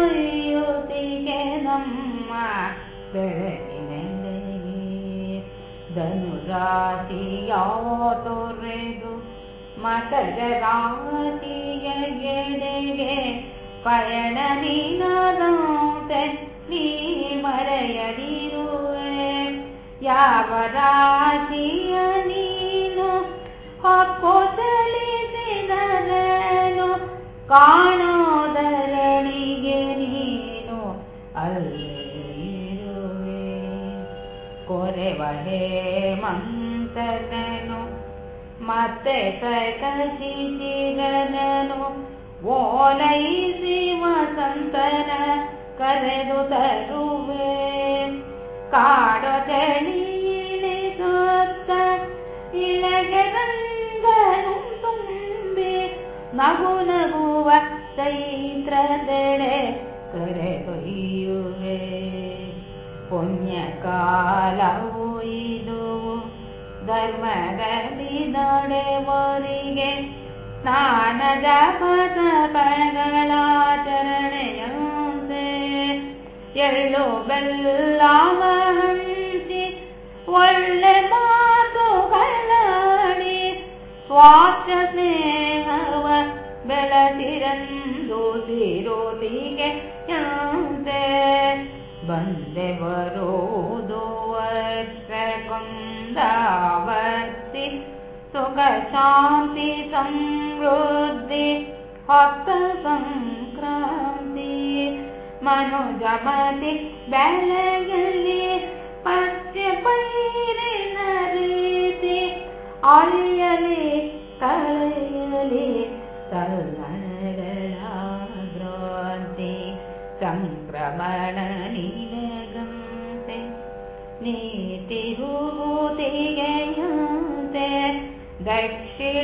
ಒಯ್ಯುತ್ತಿಗೆ ನಮ್ಮ ಬೆಳಗಿನೆಂದೆಯೇ ಧನುರಾತಿಯ ತೊರೆದು ಮಕರ ಗೆಡೆಗೆ ಪಯಣ ನೀನದಂತೆ ನೀ ಮರೆಯದಿರುವೆ. ಯಾವ ರಾತಿಯ ನೀನು ಹೊಕ್ಕೊಸಲಿಸಿದರೇನು ಕಾಣ ಅಲ್ಲಿರುವೆ ಕೊರೆವ ಹೇಮಂತನನು ಮತ್ತೆ ಸಕಸಿಸಿರನನು ಓಲೈಸಿ ವಸಂತನ ಕರೆದು ತರುವೆ ಕಾಡ ಚಳಿಯಿಳಿಸುತ್ತ ಇಳಗೆ ರಂಗನು ತುಂಬಿ ನಗು ನಗುವ ಚೈತ್ರದೆಡೆ ಕರೆದೊಯ್ಯುವೆ ಪುಣ್ಯಕಾಲವು ಇದು ಧರ್ಮದಲ್ಲಿ ನಡೆವರಿಗೆ ಸ್ನಾನ ಜಪದ ಪಗಳಾಚರಣೆಯಂತೆ ಎಳ್ಳು ಬೆಲ್ಲ ಹಂಚಿ ಒಳ್ಳೆ ಮಾತುಗಳಾಡಿ ಸ್ವಾರ್ಥ ಸ್ನೇಹವ ಬೆಳಸಿರಂದು ತಿರೋತಿಗೆ ಯಂತೆ ಬಂದೆ ಬರುವುದು ವರ್ಷ ಕೊಂದಾವರ್ತಿ ಸುಖ ಶಾಂತಿ ಸಮೃದ್ಧಿ ಹೊತ್ತ ಸಂಕ್ರಾಂತಿ ಮನುಜಮತಿ ಬೆಳೆಯಲಿ ಪತ್ಯ ಪೈರಿನ ರೀತಿ ಅಳಿಯಲಿ ङ्क्रमण निगते नीतिभूति युते दक्षिणायनयुद